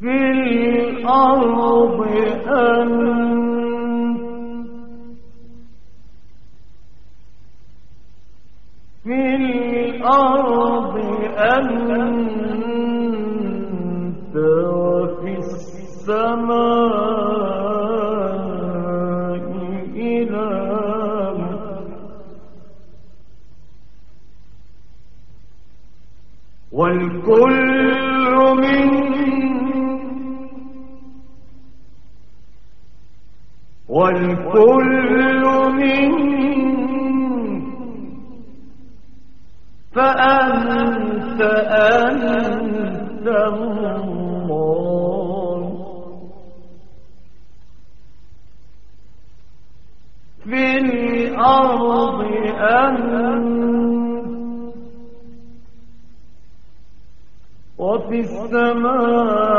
في الأرض أنت في الأرض أنت وفي السماء والكل من فأنت أنت الله. في الأرض أنت. وفي السماء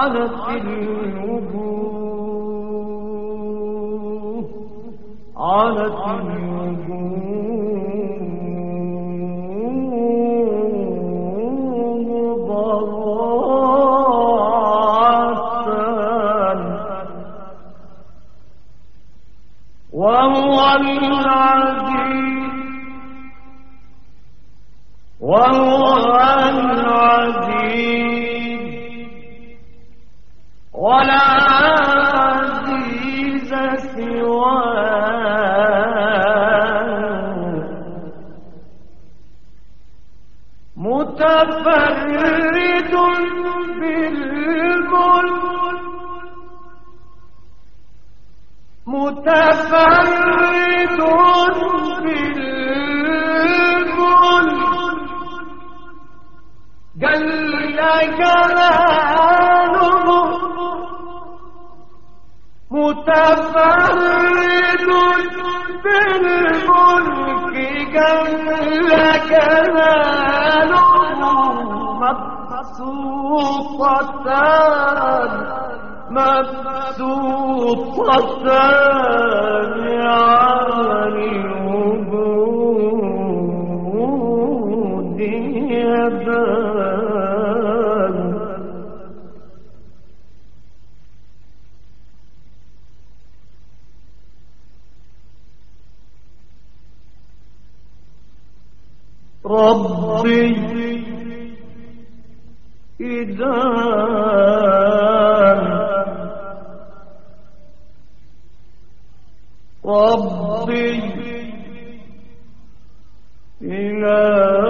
عنت الوجوه. عنت الوجوه. ضراعة وهو العزيز متفرد بالملك. متفرد بالملك. جل جلاله متفرد بالملك. جل جلاله مبسوطتان مبسوطتان عن الوجود يدان. ربي إذا ربي إله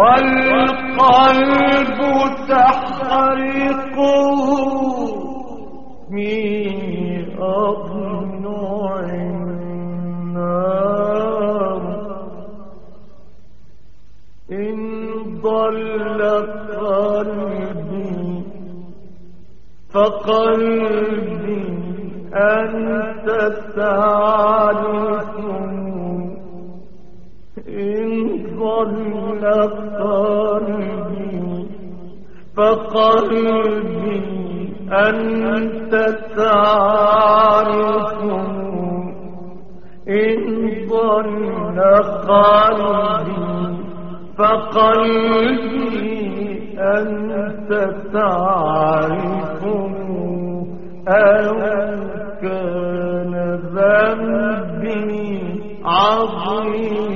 والقلب تحرقه في أضلع النار. إن ضل قلبي فقلبي أنت تعرف ضل قلبي فقلبي أنت تعرف إن ضل قلبي فقلبي أنت تعرف أو كان ذنبي عظيما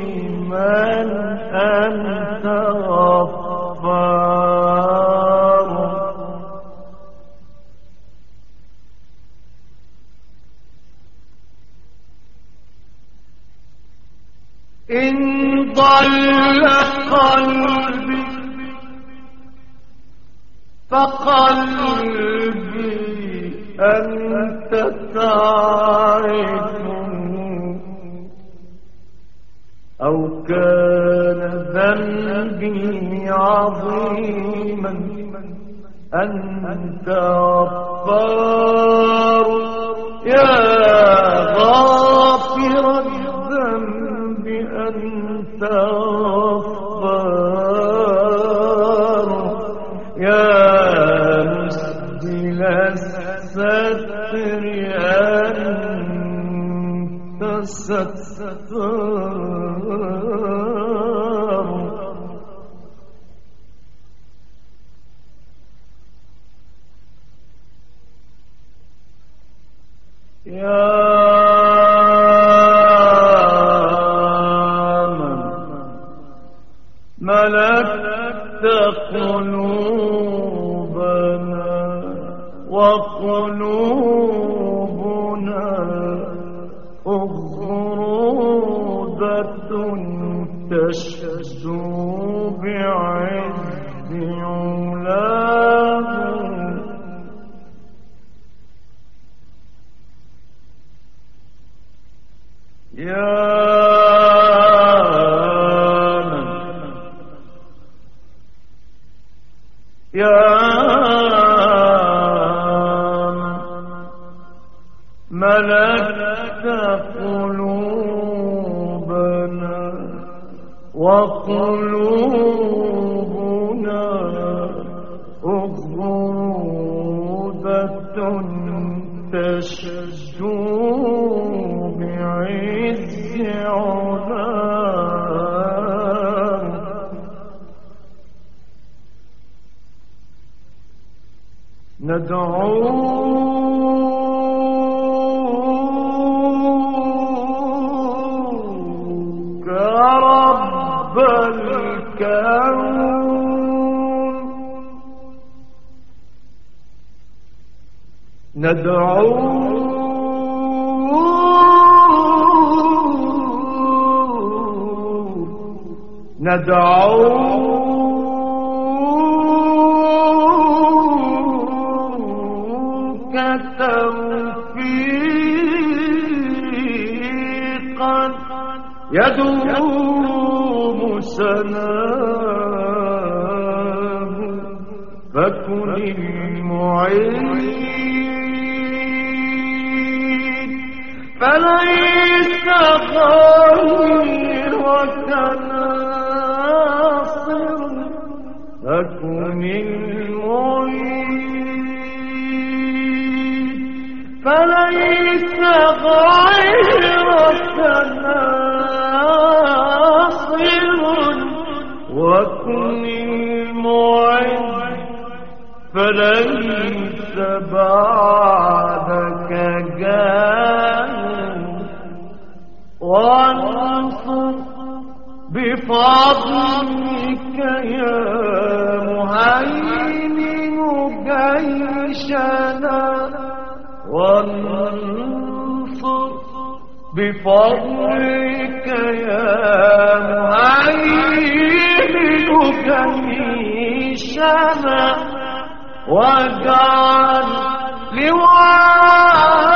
إن ضل قلبي فقلبي أنت تعرف أو كان ذنبي عظيما أنت غفار الستر أنت الستار يا من ملكت قلوبنا وقلوبنا أغرودة تشدو بعز علاه يا من يا ملكت قلوبنا وقلوبنا أغرودة تشجو بعز علاه ندعوك ندعوك توفيقا يدوم سناه فليس غيرك ناصر فكن فليس بفضلك يا مهيمن جيشنا وانصر بفضلك يا مهيمن جيشنا واجعل لواء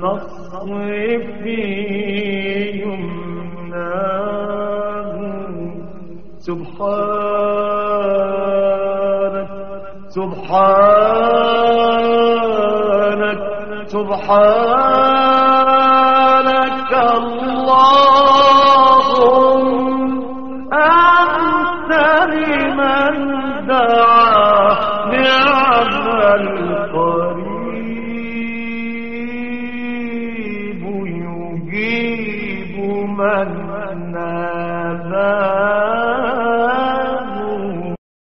النصر في يمناه. سبحانك سبحانك سبحانك